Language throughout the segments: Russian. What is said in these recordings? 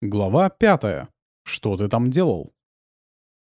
Глава пятая. Что ты там делал?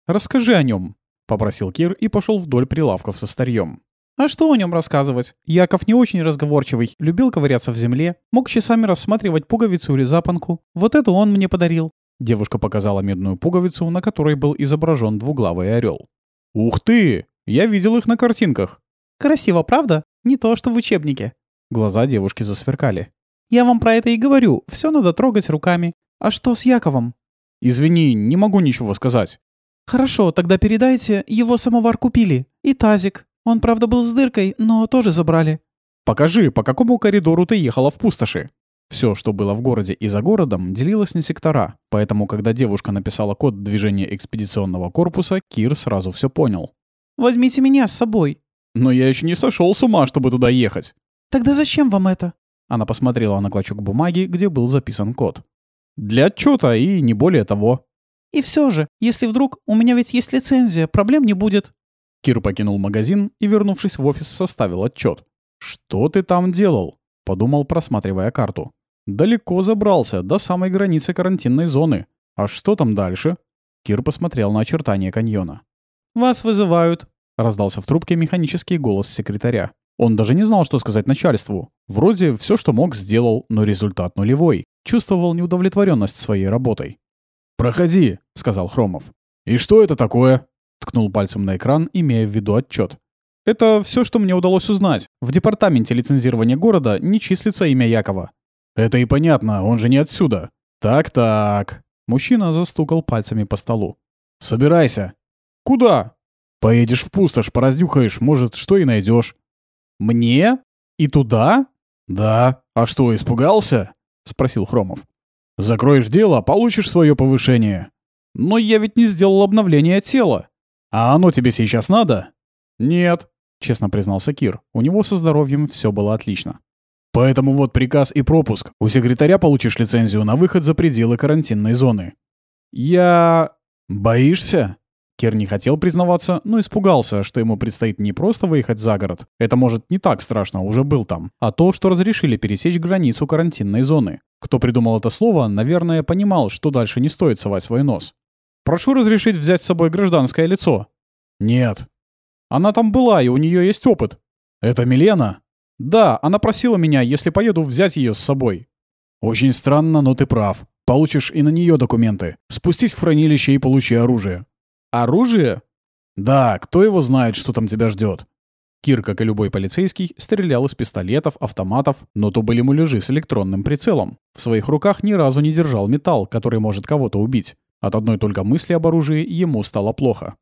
«Расскажи о нем», — попросил Кир и пошел вдоль прилавков со старьем. «А что о нем рассказывать? Яков не очень разговорчивый, любил ковыряться в земле, мог часами рассматривать пуговицу или запонку. Вот это он мне подарил». Девушка показала медную пуговицу, на которой был изображен двуглавый орел. «Ух ты! Я видел их на картинках». «Красиво, правда? Не то, что в учебнике». Глаза девушки засверкали. «Я вам про это и говорю. Все надо трогать руками. «А что с Яковом?» «Извини, не могу ничего сказать». «Хорошо, тогда передайте, его самовар купили. И тазик. Он, правда, был с дыркой, но тоже забрали». «Покажи, по какому коридору ты ехала в пустоши?» Все, что было в городе и за городом, делилось на сектора, поэтому, когда девушка написала код движения экспедиционного корпуса, Кир сразу все понял. «Возьмите меня с собой». «Но я еще не сошел с ума, чтобы туда ехать». «Тогда зачем вам это?» Она посмотрела на клочок бумаги, где был записан код. Для отчета и не более того. И все же, если вдруг у меня ведь есть лицензия, проблем не будет. Кир покинул магазин и, вернувшись в офис, составил отчет. «Что ты там делал?» — подумал, просматривая карту. «Далеко забрался, до самой границы карантинной зоны. А что там дальше?» Кир посмотрел на очертания каньона. «Вас вызывают», — раздался в трубке механический голос секретаря. Он даже не знал, что сказать начальству. Вроде все, что мог, сделал, но результат нулевой. Чувствовал неудовлетворенность своей работой. «Проходи», — сказал Хромов. «И что это такое?» — ткнул пальцем на экран, имея в виду отчет. «Это все, что мне удалось узнать. В департаменте лицензирования города не числится имя Якова». «Это и понятно, он же не отсюда». «Так-так». Мужчина застукал пальцами по столу. «Собирайся». «Куда?» «Поедешь в пустошь, пораздюхаешь, может, что и найдешь. «Мне? И туда?» «Да. А что, испугался?» — спросил Хромов. «Закроешь дело, получишь свое повышение». «Но я ведь не сделал обновление тела». «А оно тебе сейчас надо?» «Нет», — честно признался Кир. У него со здоровьем все было отлично. «Поэтому вот приказ и пропуск. У секретаря получишь лицензию на выход за пределы карантинной зоны». «Я...» «Боишься?» Кер не хотел признаваться, но испугался, что ему предстоит не просто выехать за город, это может не так страшно, уже был там, а то, что разрешили пересечь границу карантинной зоны. Кто придумал это слово, наверное, понимал, что дальше не стоит совать свой нос. «Прошу разрешить взять с собой гражданское лицо». «Нет». «Она там была, и у нее есть опыт». «Это Милена?» «Да, она просила меня, если поеду, взять ее с собой». «Очень странно, но ты прав. Получишь и на нее документы. Спустись в хранилище и получи оружие. Оружие? Да, кто его знает, что там тебя ждет. Кир, как и любой полицейский, стрелял из пистолетов, автоматов, но то были муляжи с электронным прицелом. В своих руках ни разу не держал металл, который может кого-то убить. От одной только мысли об оружии ему стало плохо.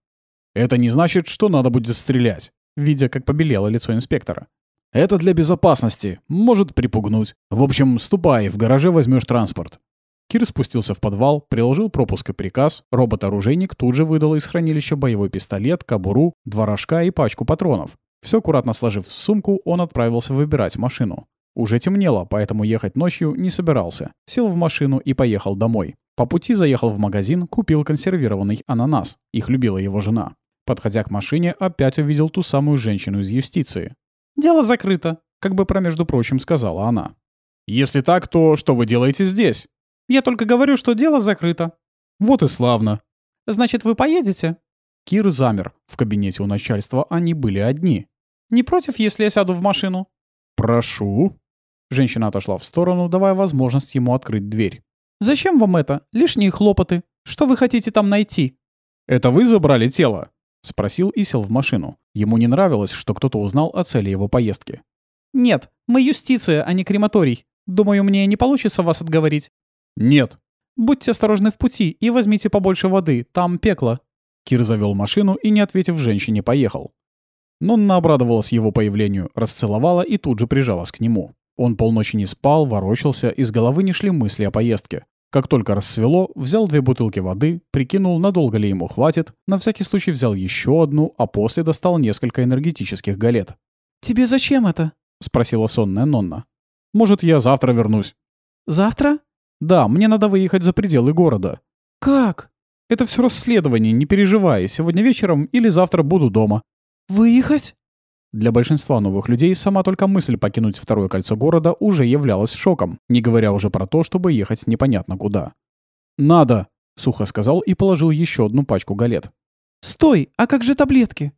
Это не значит, что надо будет стрелять, видя, как побелело лицо инспектора. Это для безопасности, может припугнуть. В общем, ступай, в гараже возьмешь транспорт. Кир спустился в подвал, приложил пропуск и приказ. Робот-оружейник тут же выдал из хранилища боевой пистолет, кобуру, два рожка и пачку патронов. Все аккуратно сложив в сумку, он отправился выбирать машину. Уже темнело, поэтому ехать ночью не собирался. Сел в машину и поехал домой. По пути заехал в магазин, купил консервированный ананас. Их любила его жена. Подходя к машине, опять увидел ту самую женщину из юстиции. «Дело закрыто», — как бы про между прочим сказала она. «Если так, то что вы делаете здесь?» Я только говорю, что дело закрыто». «Вот и славно». «Значит, вы поедете?» Кир замер. В кабинете у начальства они были одни. «Не против, если я сяду в машину?» «Прошу». Женщина отошла в сторону, давая возможность ему открыть дверь. «Зачем вам это? Лишние хлопоты. Что вы хотите там найти?» «Это вы забрали тело?» — спросил и сел в машину. Ему не нравилось, что кто-то узнал о цели его поездки. «Нет, мы юстиция, а не крематорий. Думаю, мне не получится вас отговорить. «Нет». «Будьте осторожны в пути и возьмите побольше воды, там пекло». Кир завел машину и, не ответив женщине, поехал. Нонна обрадовалась его появлению, расцеловала и тут же прижалась к нему. Он полночи не спал, ворочался, из головы не шли мысли о поездке. Как только рассвело, взял две бутылки воды, прикинул, надолго ли ему хватит, на всякий случай взял еще одну, а после достал несколько энергетических галет. «Тебе зачем это?» — спросила сонная Нонна. «Может, я завтра вернусь». «Завтра?» Да, мне надо выехать за пределы города. Как? Это все расследование, не переживай. Сегодня вечером или завтра буду дома. Выехать? Для большинства новых людей сама только мысль покинуть второе кольцо города уже являлась шоком, не говоря уже про то, чтобы ехать непонятно куда. «Надо», — сухо сказал и положил еще одну пачку галет. «Стой, а как же таблетки?»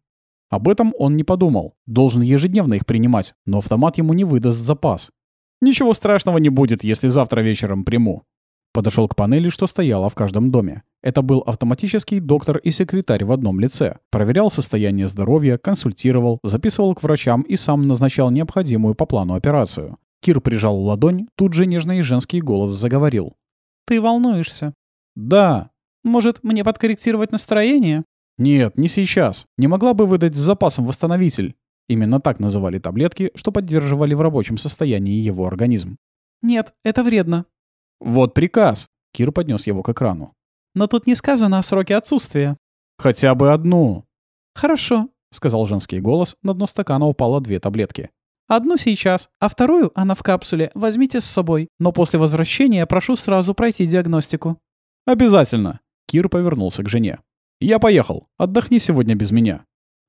Об этом он не подумал. Должен ежедневно их принимать, но автомат ему не выдаст запас. «Ничего страшного не будет, если завтра вечером приму». Подошел к панели, что стояла в каждом доме. Это был автоматический доктор и секретарь в одном лице. Проверял состояние здоровья, консультировал, записывал к врачам и сам назначал необходимую по плану операцию. Кир прижал ладонь, тут же нежный женский голос заговорил. «Ты волнуешься?» «Да». «Может, мне подкорректировать настроение?» «Нет, не сейчас. Не могла бы выдать с запасом восстановитель». Именно так называли таблетки, что поддерживали в рабочем состоянии его организм. «Нет, это вредно. «Вот приказ!» — Кир поднес его к экрану. «Но тут не сказано о сроке отсутствия». «Хотя бы одну!» «Хорошо», — сказал женский голос, на дно стакана упало две таблетки. «Одну сейчас, а вторую, она в капсуле, возьмите с собой. Но после возвращения прошу сразу пройти диагностику». «Обязательно!» Кир повернулся к жене. «Я поехал. Отдохни сегодня без меня».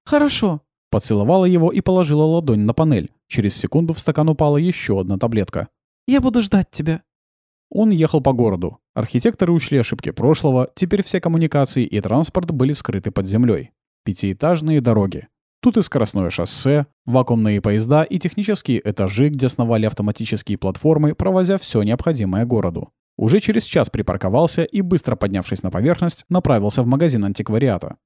«Хорошо». Поцеловала его и положила ладонь на панель. Через секунду в стакан упала еще одна таблетка. «Я буду ждать тебя». Он ехал по городу. Архитекторы учли ошибки прошлого, теперь все коммуникации и транспорт были скрыты под землей. Пятиэтажные дороги. Тут и скоростное шоссе, вакуумные поезда и технические этажи, где сновали автоматические платформы, провозя все необходимое городу. Уже через час припарковался и, быстро поднявшись на поверхность, направился в магазин антиквариата.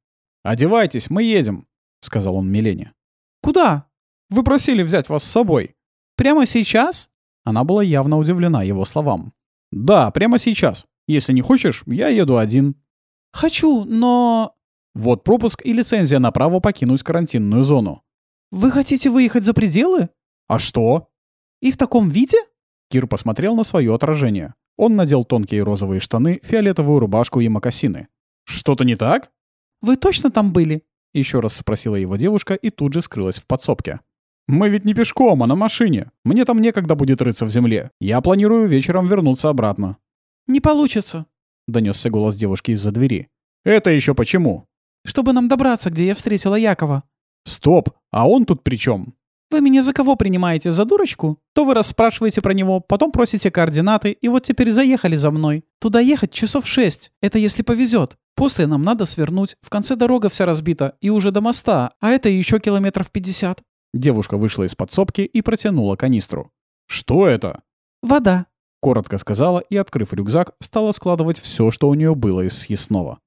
«Одевайтесь, мы едем», — сказал он Милене. «Куда?» «Вы просили взять вас с собой». «Прямо сейчас?» Она была явно удивлена его словам. «Да, прямо сейчас. Если не хочешь, я еду один». «Хочу, но...» «Вот пропуск и лицензия на право покинуть карантинную зону». «Вы хотите выехать за пределы?» «А что?» «И в таком виде?» Кир посмотрел на свое отражение. Он надел тонкие розовые штаны, фиолетовую рубашку и мокасины. «Что-то не так?» «Вы точно там были?» Еще раз спросила его девушка и тут же скрылась в подсобке. «Мы ведь не пешком, а на машине. Мне там некогда будет рыться в земле. Я планирую вечером вернуться обратно». «Не получится», — донесся голос девушки из-за двери. «Это еще почему?» «Чтобы нам добраться, где я встретила Якова». «Стоп! А он тут при чем? «Вы меня за кого принимаете? За дурочку? То вы расспрашиваете про него, потом просите координаты, и вот теперь заехали за мной. Туда ехать часов шесть. Это если повезет. После нам надо свернуть. В конце дорога вся разбита, и уже до моста, а это еще километров пятьдесят. Девушка вышла из подсобки и протянула канистру. «Что это?» «Вода», — коротко сказала и, открыв рюкзак, стала складывать все, что у нее было из съестного.